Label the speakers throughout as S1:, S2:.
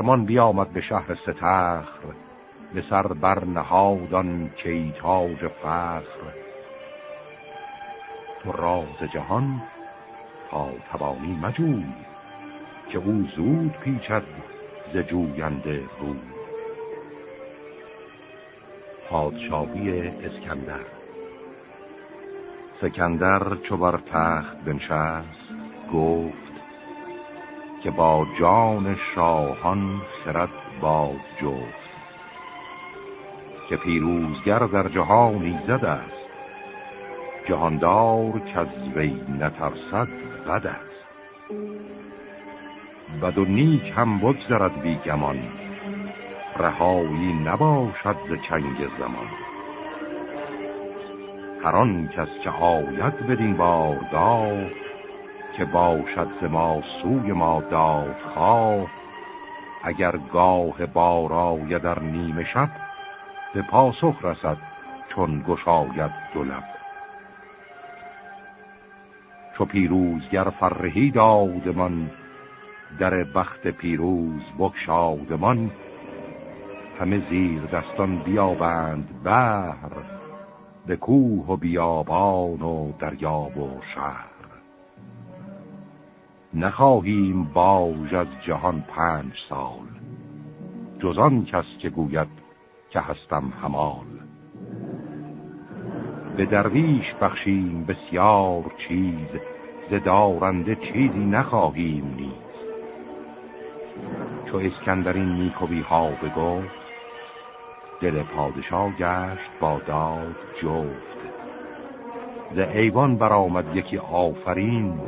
S1: فرمان بیامد به شهر ستخر به سر بر نهادان کیتاج فخر. تو راز جهان تا توانی مجوی که او زود پیچد ز جوینده رو پادشاهی اسکندر. سکندر چو بر تخت بنشست گفت که با جان شاهان خرد باز جفت که پیروزگر در جهانی زد است جهاندار که از وی نترسد بد است. بد و نیک هم بگذرد بیگمان رهایی نباشد ز چنگ زمان. هر آن کس که آید بدین بارگاه که باشد ما سوی ما داد خواه اگر گاه بارای در نیمه شب به پاسخ رسد چون گشاید دو لب. چو پیروزگر فرهی دادمان در بخت پیروز بکشادمان همه زیر دستان بیابند بهر به کوه و بیابان و دریاب و شهر. نخواهیم باج از جهان پنج سال. جزان کس که گوید که هستم همال به درویش بخشیم بسیار چیز ز دارنده چیزی نخواهیم نیز. چو اسکندرین نیکوی ها بگفت دل پادشاه گشت با داد جفت. ز ایوان برآمد یکی آفرین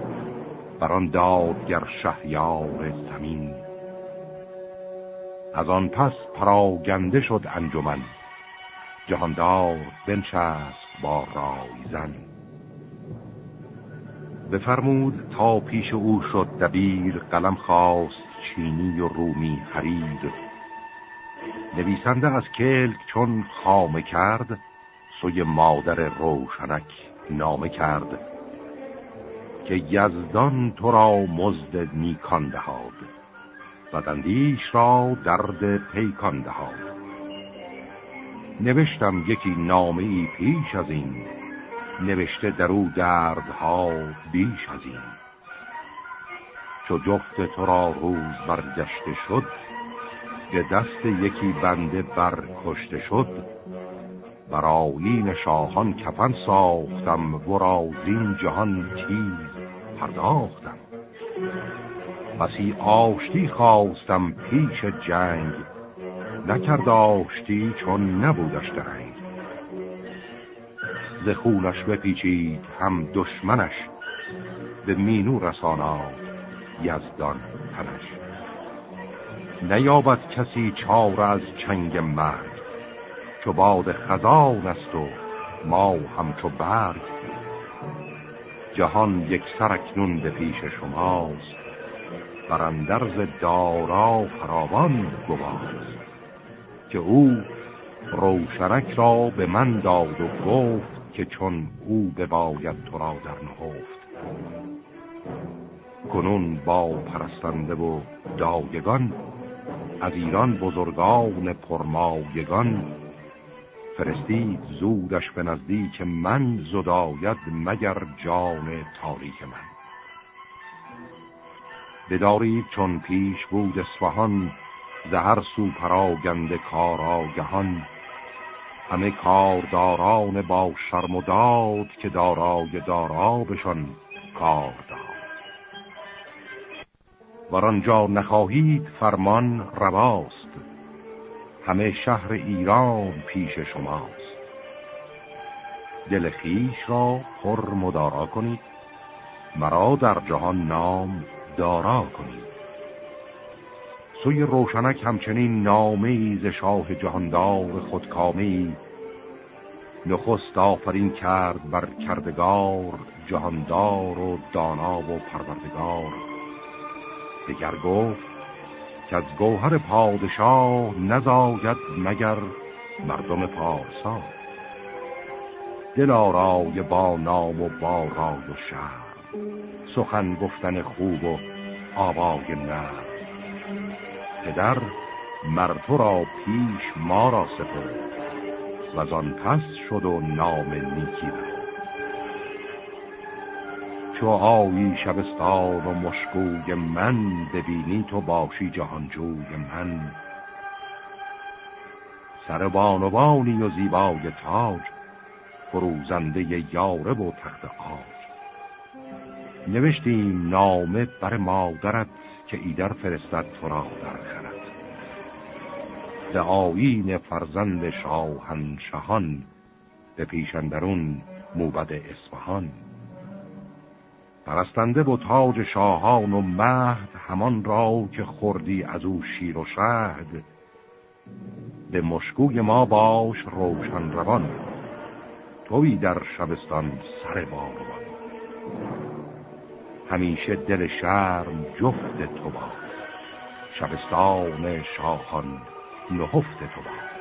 S1: بران دادگر شهیار زمین. از آن پس پراگنده شد انجمن. جهاندار بنشست با رایزن بفرمود تا پیش او شد دبیر قلم خواست چینی و رومی خرید. نویسنده از کلک چون خامه کرد سوی مادر روشنک نامه کرد. که یزدان تو را مزد نیکان دهاد. بدندیش را درد پیکان دهاد. نوشتم یکی نامه ای پیش از این. نوشته در او دردها بیش از این. چو جفت تو را روز برگشته شد به دست یکی بنده برکشته شد بر آیین شاهان کفن ساختم و زین جهان چیز پرداختم. بسی آشتی خواستم پیش جنگ نکرد آشتی چون نبودش درنگ ز خونش بپیچید هم دشمنش به مینو رساناد یزدان تنش. نیابد کسی چار از چنگ مرگ چو باد خزان است و ما همچو برگ. جهان یک سرکنون به پیش شماست. برندرز دارا فراوان گواست. که او روشنک را به من داد و گفت که چون او بباید تو را در نهفت. کنون با پرستنده و دایگان از ایران بزرگان پرمایگان فرستید زودش به نزدیک من زداید مگر جان تاریک من. بدارید چون پیش بود اسفهان زهر سو پراگند کاراگهان. همه کارداران با شرم و داد که دارای دارا بشان کار داد. ورانجا نخواهید فرمان رواست. همه شهر ایران پیش شماست. دل خیش را پر مدارا کنید مرا در جهان نام دارا کنید. سوی روشنک همچنین نامه ز شاه جهاندار خودکامه نخست آفرین کرد بر کردگار جهاندار و دانا و پروردگار. دگر گفت که از گوهر پادشاه نزاید مگر مردم پارسا. دل آرای با نام و با رای و شهر سخن گفتن خوب و آوای نه پدر مرتو را پیش ما را سپرد و آن پس شد و نام نیکی برد چو آیی شبستان و مشکوی من ببینی تو باشی جهانجوی من. سر بانوانی و زیبای تاج فروزنده یاره و تخت آج. نوشتیم نامه بر مادرت که ایدر فرستد تو را در خرد. به آیین فرزند شاهنشهان به پیشندرون موبد اصفهان. پرستنده و تاج شاهان و مهد همان را که خوردی از او شیر و شهد. به مشکوی ما باش روشن روان. توی در شبستان سر باروان همیشه دل شرم جفت تو با شبستان شاهان نهفت تو با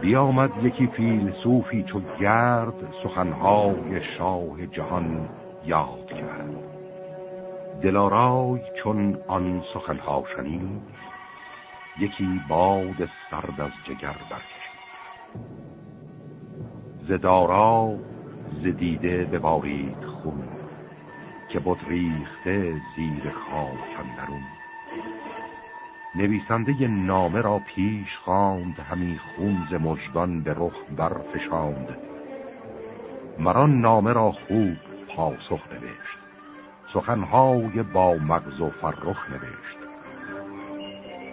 S1: بیامد یکی فیلسوفی چو گرد سخنهای شاه جهان یاد کرد. دلارای چون آن سخنها شنید یکی باد سرد از جگر برکشید. زدارا زدیده ببارید خون که بود ریخته زیر خاک اندرون. نویسنده نامه را پیش خواند همی خونز مجدان به رخ برفشاند. مران نامه را خوب پاسخ نوشت. سخنهای با مغز و فرخ نوشت.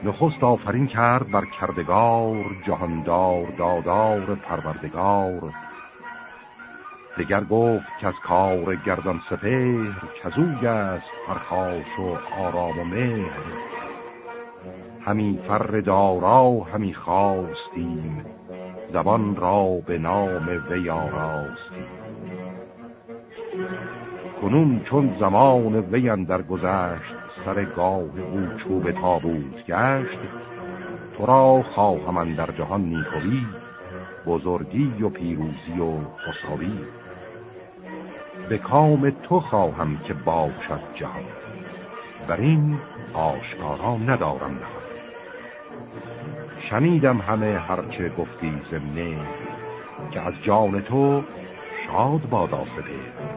S1: نخست آفرین کرد بر کردگار جهاندار دادار پروردگار. دگر گفت که از کار گردان سپهر کزوی است پرخاش و آرام و مهر. همی فر دارا همی خواستیم. زبان را به نام وی آراستیم. کنون چون زمان وی در گذشت سر گاه او چوب تابوت گشت تو را خواهم در جهان نیکوی بزرگی و پیروزی و خسروی. به کام تو خواهم که باشد جهان بر این آشکارا ندارم نهان. شنیدم همه هرچه گفتی زمنه که از جان تو شاد بادا سپه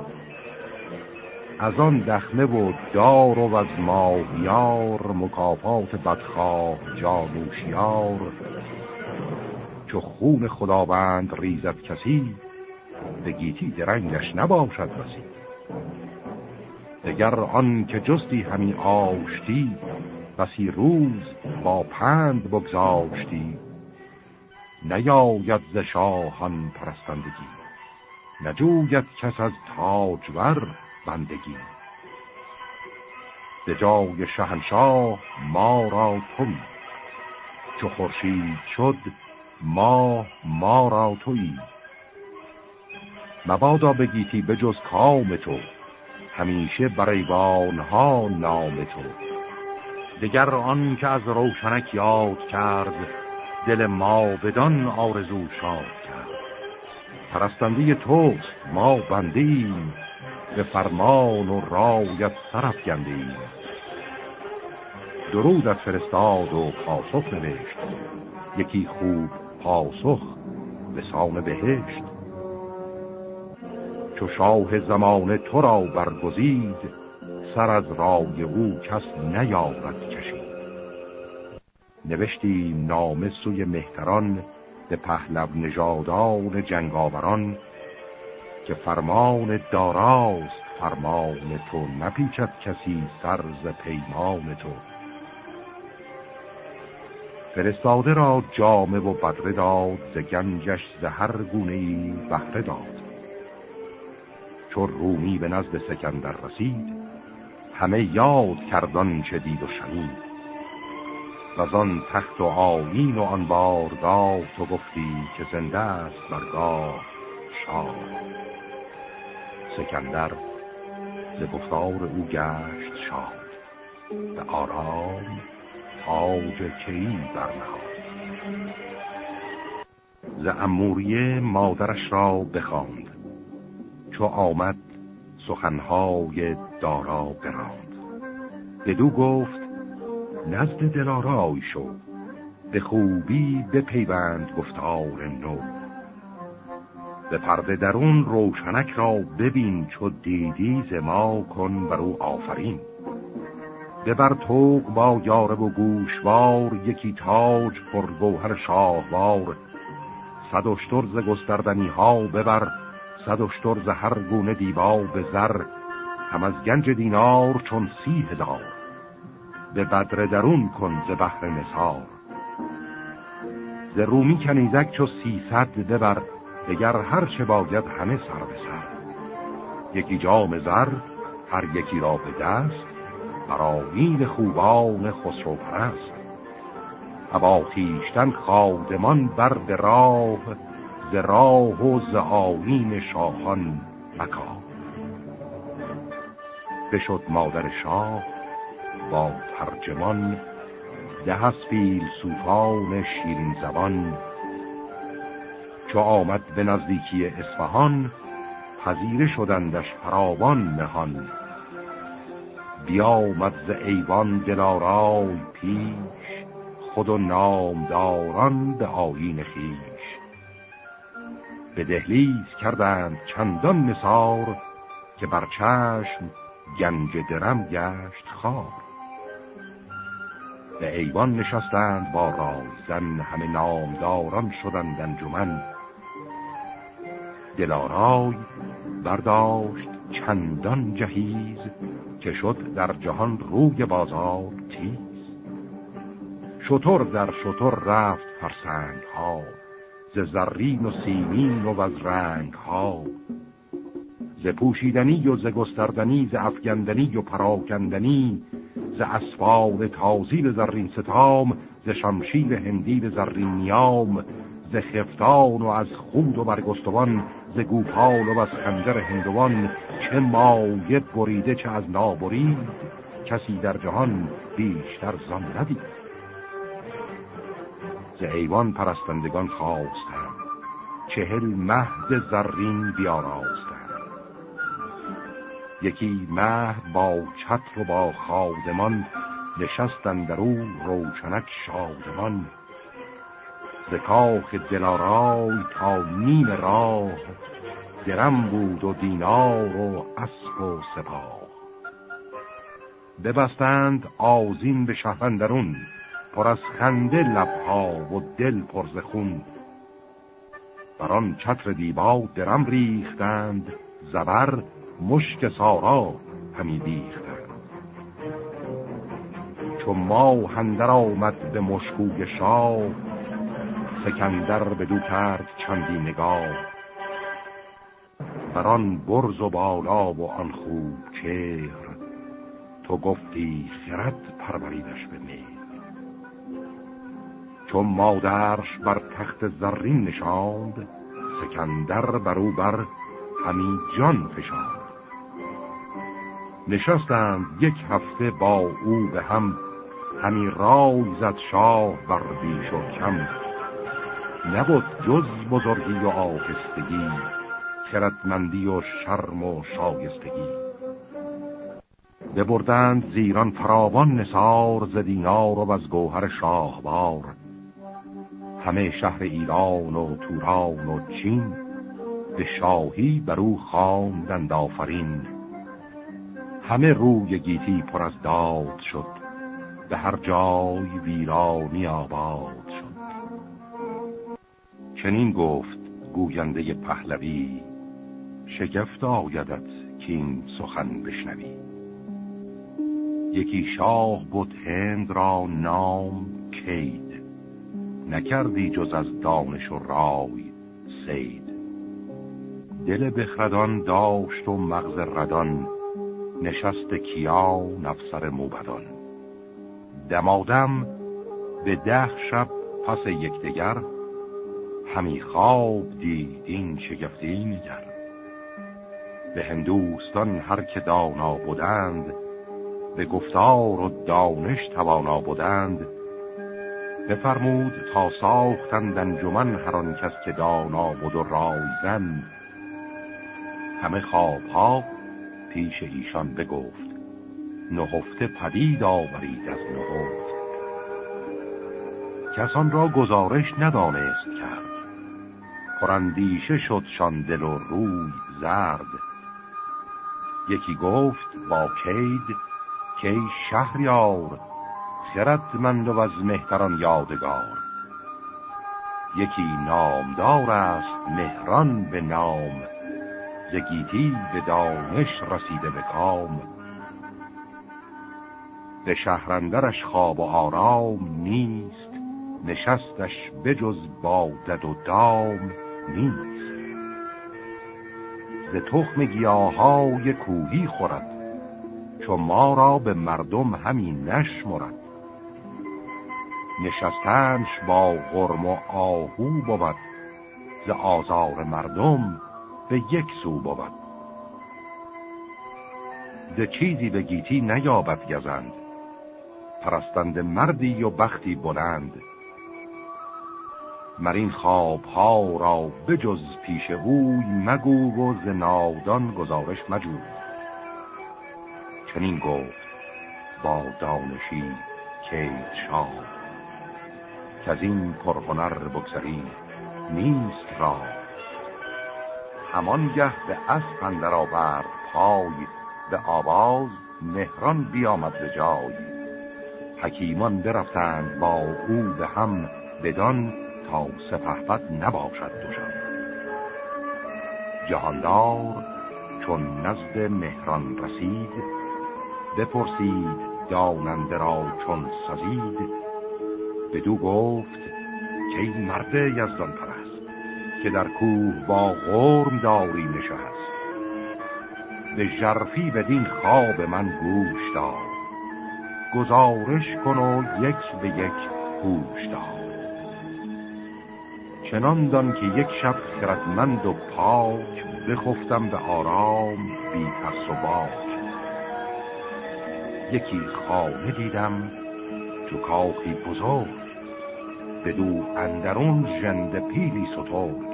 S1: از آن دخمه و دار و از ماهیار مکافات بدخواه جانوشیار چو خون خداوند ریزد کسی به گیتی درنگش نباشد رسید دگر آن که جستی همین آشتی بسی روز با پند بگذاشتی نیاید ز شاهان پرستندگی نجوید کس از تاجور بندگی. به جای شهنشاه ما را توی چو خورشید شد ما ما را تویی مبادا بگیتی به جز کام تو همیشه برای ها نام تو. دگر آن که از روشنک یاد کرد دل ما بدان آرزو شاد کرد. پرستنده توست ما بندیم به فرمان و رایت سرف گندیم درودت فرستاد و پاسخ نوشت یکی خوب پاسخ به سان بهشت. چو شاه زمان تو را برگزید سر از رای او کس نیارد کشید. نوشتی نام سوی مهتران به پهلو نژادان جنگاوران که فرمان داراست فرمان تو نپیچد کسی سرز پیمان تو. فرستاده را جامه و بدره داد ز گنجش ز هر گونه ای بهره داد. چون رومی به نزد سکندر رسید همه یاد کردان چه دید و شنید. آن تخت و آیین و آن بارگاه تو گفتی که زنده است برگاه شاه. سکندر ز گفتار او گشت شاد به آرام تاج کی برنهاد. ز اموریه مادرش را بخواند. چو آمد سخنهای دارا براند. بدو گفت نزد دلارای شو به خوبی پیوند گفتار نو. به پرده درون روشنک را ببین چو دیدی ز ما کن بر او آفرین. ببر توق با یاره و گوشوار یکی تاج پر گوهر شاهوار. صد اشتر ز گستردنی ها ببر صد اشتر گونه دیبا به زر هم از گنج دینار چون سی هزار. به بدر درون کن ز بحر نسار ز رومی کنیزک چو سیصد ببر دگر هر چه باید همه سر به سر. یکی جام زر هر یکی را به دست برای خوبان خسرو پرست. ابا خیشتن خادمان بر به راه ز راه و ز آین شاهان مکا. بشد مادر شاه با ترجمان ده از فیلسوفان شیرین زبان. چو آمد به نزدیکی اصفهان پذیره شدندش فراوان نهان. بیامد ز ایوان دلارای پیش خود و نامداران به آیین خیش. به دهلیز کردند چندان نصار که بر چشم گنج درم گشت خار. به ایوان نشستند با رازن همه نامداران شدند انجمن. دلارای برداشت چندان جهیز که شد در جهان روی بازار تیز. شطور در شطور رفت فرسنگ ها ز زرین و سیمین و از رنگ ها. ز پوشیدنی و ز گستردنی ز افگندنی و پراکندنی ز اسفال تازی زرین ستام ز شمشیر هندی به زرین نیام ز خفتان و از خود و برگستوان ز گوپال و از خنجر هندوان. چه مایه بریده چه از نابرید کسی در جهان بیشتر زان ندید. ز ایوان پرستندگان خواستند. چهل مهد زرین بیاراستند. یکی مهد با چتر و با خادمان نشستند در او روشنک شادمان. ز کاخ دلارای تا نیم راه درم بود و دینار و اسب و سپاه. ببستند آزین به شهرندرون پر از خنده لبها و دل پر ز خون. بران چتر دیبا درم ریختند زبر مشک سارا همی بیختند. چون ما هندر آمد به مشکوی شاه سکندر بدو کرد چندی نگاه. بر آن برز و بالا و آن خوب چهر تو گفتی خرد پروریدش به مهر. چون مادرش بر تخت زرین نشاند سکندر برو بر همی جان فشاند. نشستند یک هفته با او به هم همی رای زد شاه بر بیش و کم. نبود جز بزرگی و آهستگی خردمندی و شرم و شایستگی. ببردند زیران فراوان نسار ز دینار و از گوهر شاهوار. همه شهر ایران و توران و چین به شاهی بر او خواندند آفرین. همه روی گیتی پر از داد شد به هر جای ویرانی آباد شد. چنین گفت گوینده پهلوی شگفت آیدت که این سخن بشنوی. یکی شاه بود هند را نام کید نکردی جز از دانش و رای سید دل بخردان داشت و مغز ردان نشست کیان افسر موبدان. دمادم به ده شب پس یکدیگر همی خواب دید این شگفتی میگر به هندوستان هر که دانا بودند به گفتار و دانش توانا بودند بفرمود تا ساختند انجمن هر آن کس که دانا بود و رایزن همه خوابها پیش ایشان بگفت. نهفته پدید آورید از نهفت. کسان را گزارش ندانست کرد. پرندیشه شد شان دل و روی زرد. یکی گفت با کید که شهریار خردمند و از مهتران یادگار. یکی نامدار است مهران به نام. زگیتی به دانش رسیده به کام. به شهرندرش خواب و آرام نیست نشستش بجز بادد و دام نیست. ز تخم گیاهای کوهی خورد چو ما را به مردم همین نشمرد. نشستنش با غرم و آهو بود. ز آزار مردم به یک سو بود. ز چیزی به گیتی نیابد گزند. پرستند مردی و بختی بلند. مرین خواب ها را بجز پیش اوی مگو و ز نادان گزارش مجو. چنین گفت با دانشی کید شاه. که از این پرهنر بگذری نیست را. همانگه به اسب آورد پای به آواز مهران بیامد به جای. حکیمان برفتند با او به هم بدان تا سپهبد نباشد دوشان جهاندار چون نزد مهران رسید بپرسید داننده را چون سزید بدو گفت که این مرد یزدان پرست که در کوه با غرم داری نشست. به جرفی بدین خواب من گوش دار گزارش کن و یک به یک هوش دار چنان دان که یک شب خردمند و پاک بخفتم به آرام بی ترس و باک. یکی خانه دیدم چو کاخی بزرگ بدو اندرون جند پیلی سترگ.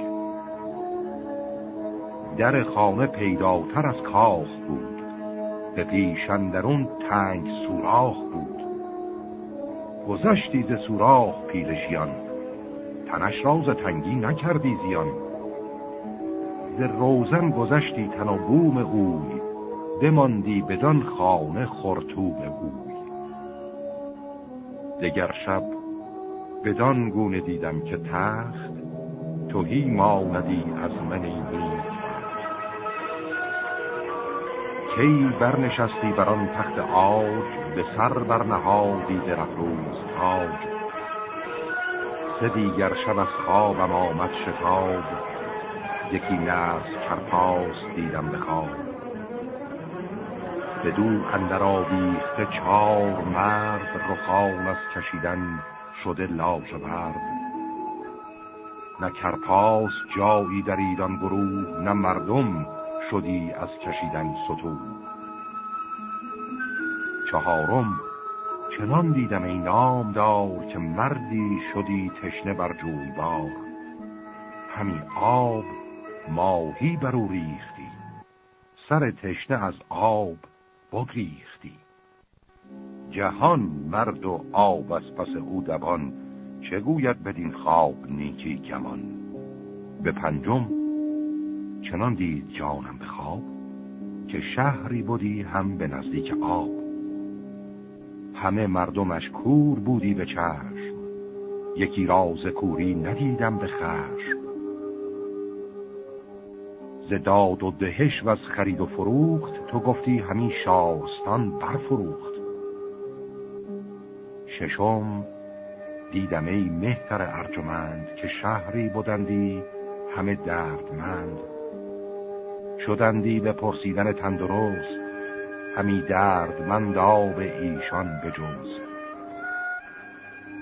S1: در خانه پیداتر از کاخ بود. به پیش اندرون تنگ سوراخ بود. گذشتی ز سوراخ پیلشیان تنش را ز تنگی نکردی زیان. ز روزن گذشتی تن و بوم اوی. بماندی بدان خانه خورتوم اوی. دگر شب بدان گونه دیدم که تخت توهی ماندی از من این کی برنشستی بر آن تخت آج به سر برنهادی درفروز تاج. سه دیگر شب از خوابم آمد شتاب یکی نفس کرپاس دیدم به خواب. بدو اندر آویخته چار مرد رخان از کشیدن شده لاژورد نه کرپاس جایی در ایران گروه نه مردم شدی از کشیدن ستو. چهارم چنان دیدم ای نام دار که مردی شدی تشنه بر بار همی آب ماهی برو ریختی سر تشنه از آب بگریختی. جهان مرد و آب از پس او دبان چه گوید بدین خواب نیکی کمان به پنجم چنان دید جانم به خواب که شهری بودی هم به نزدیک آب. همه مردمش کور بودی به چشم یکی راز کوری ندیدم به خشم. زداد و دهش و از خرید و فروخت تو گفتی همین شارستان برفروخت. ششم دیدم ای مهتر ارجمند که شهری بودندی همه دردمند. شدندی به پرسیدن تندرست همی دردمند آب ایشان بجوز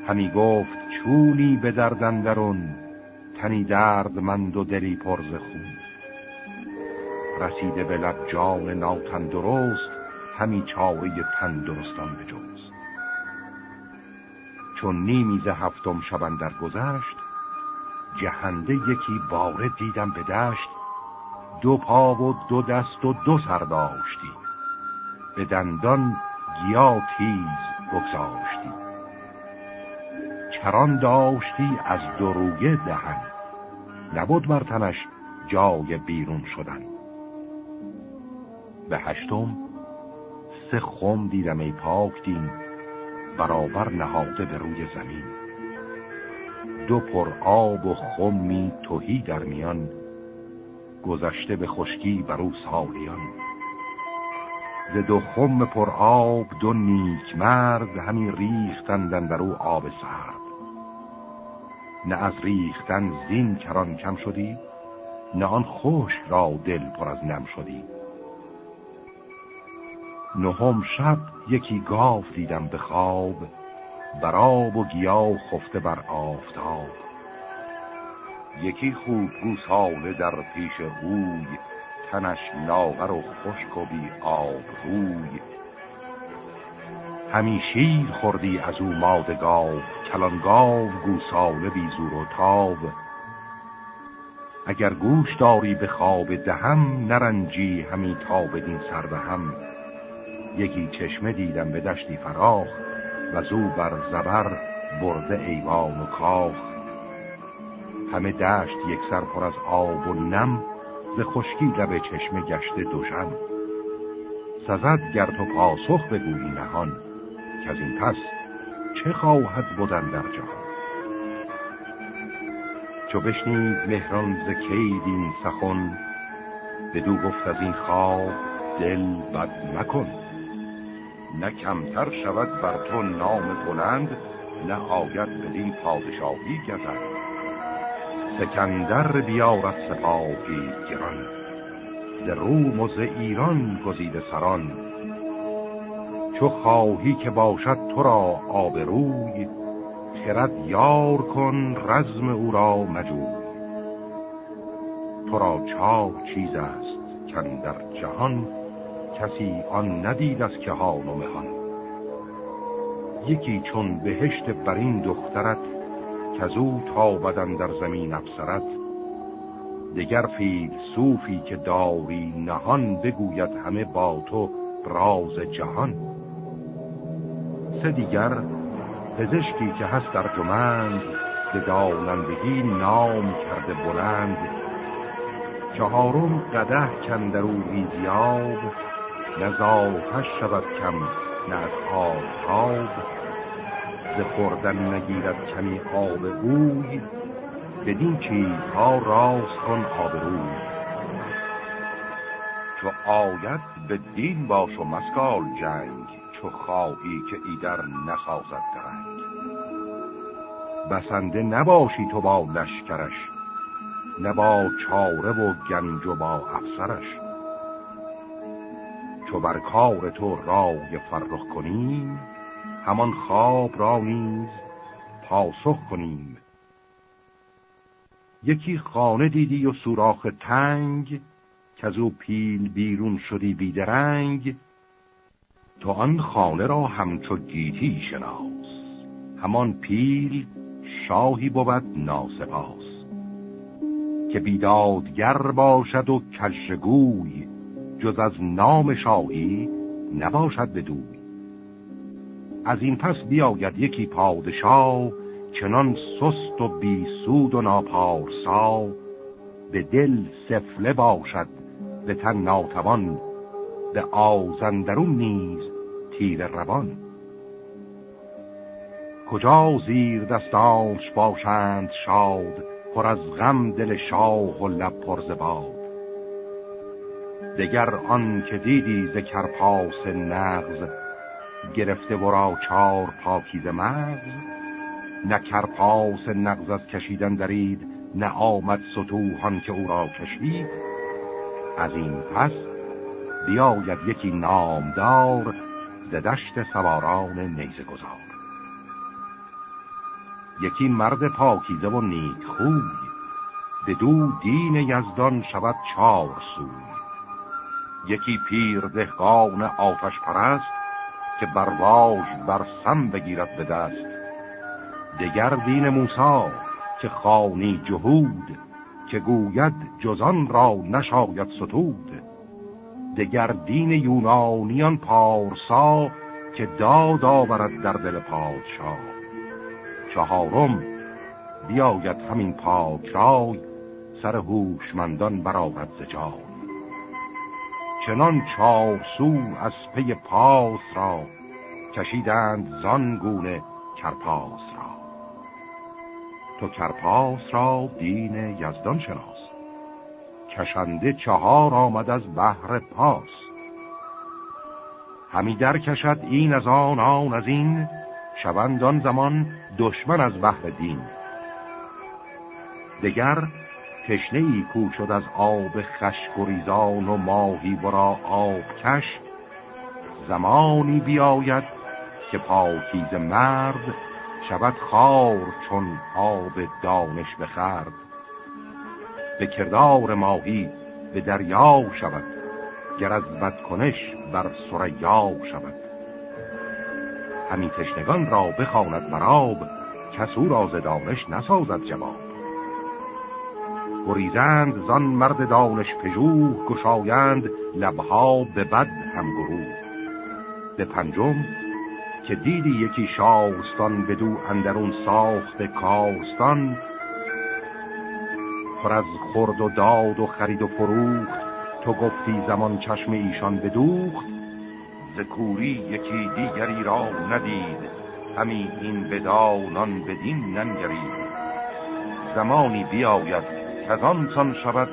S1: همی گفت چونی به دردندرون تنی دردمند و دلی پرز خون. رسیده به لب جان ناتندرست همی چاره تندرستان بجوز چون نیمیز هفتم شبن در گذشت جهنده یکی باره دیدم به دشت دو پا و دو دست و دو سر داشتی به دندان گیا تیز بگذاشتی. کران داشتی از دروگه دهن نبود مرتنش جای بیرون شدن. به هشتم سه خم دیدم ای پاک دین برابر نهاده به روی زمین. دو پر آب و خمی توهی در میان گذشته به خشکی بر او سالیان. ز دو خم پر آب دو نیک مرد همین ریختندن در او آب سرد. نه از ریختن زین کران کم شدی نه آن خوش را دل پر از نم شدی. نهم شب یکی گاو دیدم به خواب بر آب و گیاه خفته بر آفتاب. یکی خوب گوساله در پیش روی تنش لاغر و خشک و بی آب روی همی خوردی از او ماده گاو کلان گاو گوساله بی زور و تاب. اگر گوش داری به خواب دهم نرنجی همی تا بدین سر به هم. یکی چشمه دیدم به دشتی فراخ و زو بر زبر برده ایوان و کاخ. همه دشت یک سر پر از آب و نم ز خشکی لب چشمه گشته دوشم سزد گر تو پاسخ بگویی نهان که از این پس چه خواهد بودن در جهان؟ چو بشنید مهران ز کید این سخن بدو گفت از این خواب دل بد مکن. نه کمتر شود بر تو نام بلند نه آید بدین پادشاهی گذر سکندر بیارد سپاهی گران ز روم و ز ایران گزیده سران. چو خواهی که باشد تو را آبروی خرد یار کن رزم او را مجوی. تو را چار چیز است کن در جهان کسی آن ندید از کهان و مهان. یکی چون بهشت بر این دخترت که او تا بدن در زمین افسرت دگر فیل صوفی که داری نهان بگوید همه با تو راز جهان. سه دیگر پزشکی که هست در جمند به دانندگی نام کرده بلند چهارم قده کندرو ریزیاب نزاتش شود کم نه از آفتاب ز خوردن نگیرد کمی آب بوی بدین چیزها راست کن آبروی چو آید به دین باش و مسکال جنگ چو خواهی که ایدر نسازد درنگ. بسنده نباشی تو با لشکرش نه با چاره و گنج و با افسرش. چو بر کار تو رای فرخ کنیم همان خواب را نیز پاسخ کنیم. یکی خانه دیدی و سوراخ تنگ که از او پیل بیرون شدی بیدرنگ تو آن خانه را همچو گیتی شناس همان پیل شاهی بود ناسپاس. که بیدادگر باشد و کلشگوی جز از نام شاهی نباشد بدوی. از این پس بیاید یکی پادشاه چنان سست و بیسود و ناپارسا به دل سفله باشد به تن ناتوان به آزندرون نیز تیر روان. کجا زیر دستانش باشند شاد پر از غم دل شاه و لب پر زباد دگر آن که دیدی ز کرپاس نغز گرفته ورا چار پاکیز مغز. نه کرپاس نغز از کشیدن درید نه آمد ستوهان که او را کشید. از این پس بیاید یکی نامدار ز دشت سواران نیزه گذار. یکی مرد پاکیزه و نیک خوی به دو دین یزدان شود چار سوی. یکی پیر دهقان آتش پرست که برواژ بر سم بگیرد به دست. دگر دین موسا که خانی جهود که گوید جزان را نشاید ستود. دگر دین یونانیان پارسا که داد آورد در دل پادشاه. چهارم بیاید همین پاک رای سر هوشمندان برآورد ز جای. چنان چارسو از پی پاس را کشیدند زان گونه کرپاس را. تو کرپاس را دین یزدان شناس. کشنده چهار آمد از بحر پاس. همی در کشد این از آن آن از این. شوند آن زمان دشمن از بحر دین. دگر تشنه ای کو شد از آب خشک و و ماهی برا آب کش زمانی بیاید که پاکیز مرد شود خار چون آب دانش بخرد به کردار ماهی به دریا شود گر از بدکنش بر سریا شود. همین تشنگان را بخواند مراب کسو را دانش نسازد جواب. گریزند زان مرد دانش پژوه گشایند لبها به بد هم گروه. به پنجم که دیدی یکی شاستان بدو اندرون ساخت کاستان پر از خورد و داد و خرید و فروخت. تو گفتی زمان چشم ایشان بدوخت ذکوری یکی دیگری را ندید. همی این بدانان بدین ننگرید. زمانی بیاید از آن شود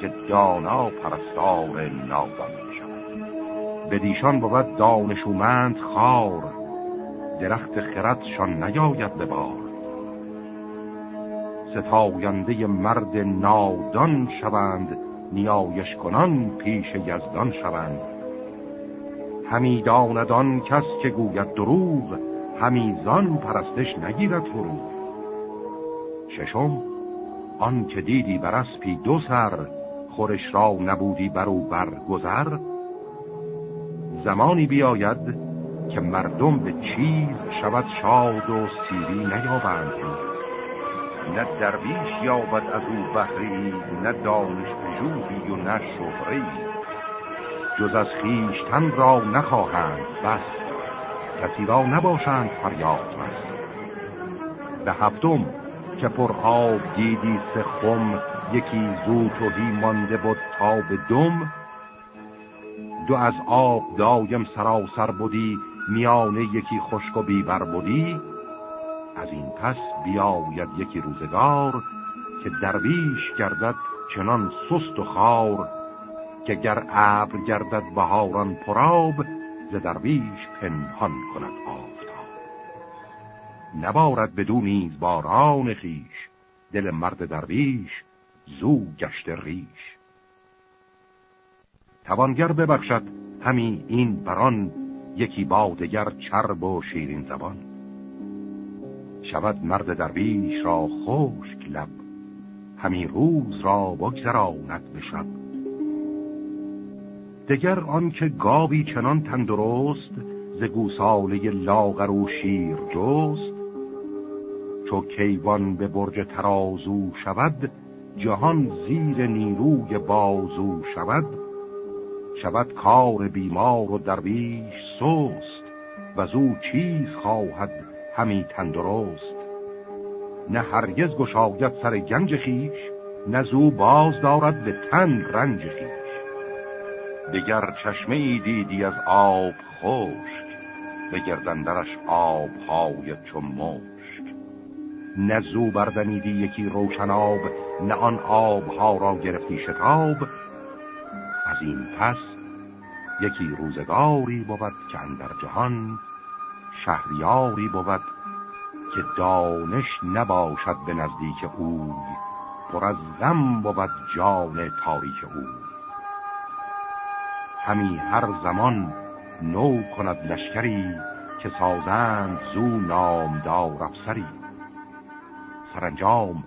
S1: که دانا پرستار نادان شود. بدیشان بود دانشومند خار درخت خردشان نیاید به بار. ستاینده مرد نادان شوند نیایش کنان پیش یزدان شوند. همی داندان کس که گوید دروغ همی زان پرستش نگیرد فرو ششم آن که دیدی بر اسپی دو سر خورش را نبودی برو برگذر زمانی بیاید که مردم به چیز شود شاد و سیری نیابند. نه درویش یابد از او بحری نه دانش پژوهی و نه شهری. جز از خیشتن را نخواهند بس کسی را نباشند فریاد بس به هفتم که پر آب دیدی سه خم یکی زو توهی مانده بود تا به دم. دو از آب دایم سراسر بودی میانه یکی خشک و بیبر بودی از این پس بیاید یکی روزگار که درویش گردد چنان سست و خار که گر ابر گردد بهاران پراب ز درویش پنهان کند آفتاب نبارد بدون نیز باران خیش. دل مرد درویش زو گشت ریش. توانگر ببخشد همی این بران یکی بادگر چرب و شیرین زبان. شود مرد درویش را خشک لب همین روز را بگذراند به شب. دگر آنکه گاوی چنان تندرست ز گوساله لاغر و شیر جست چو کیوان به برج ترازو شود جهان زیر نیروی بازو شود. شود کار بیمار و درویش سست و زو چیز خواهد همی تندرست. نه هرگز گشاید سر گنج خیش نه زو باز دارد به تن رنج خیش دگر چشمه ای دیدی از آب خشک به گردندرش آب های چون مشک. نه زو بردمیدی یکی روشن آب نه آن آب ها را گرفتی شتاب. از این پس یکی روزگاری بود که اندر جهان شهریاری بود که دانش نباشد به نزدیک اوی پر از غم بود جان تاریک او همی هر زمان نو کند لشکری که سازند زو نامدار افسری. سرانجام.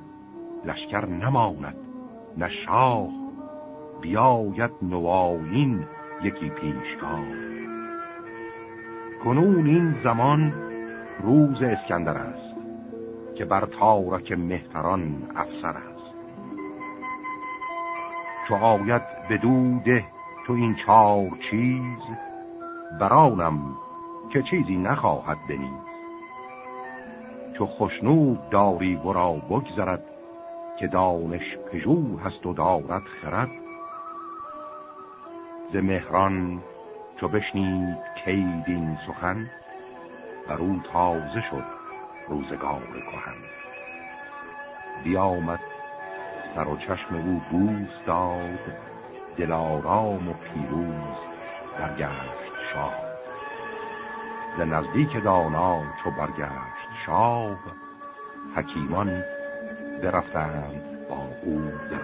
S1: لشکر نماند نه بیاید نوالین یکی پیشگاه کنون این زمان روز اسکندر است که بر تارک مهتران افسر است. چو آید به دوده تو این چار چیز برانم که چیزی نخواهد بنیز چو خشنود داری ورا بگذرد که دانش پژوه هست و دارد خرد. ز مهران چو بشنید کیدین سخن بر او تازه شد روزگار کهن. بیامد سر و چشم او بوز داد دلارام و پیروز برگشت شاه ز نزدیک دانا چو برگشت شاه حکیمان برفتند با او به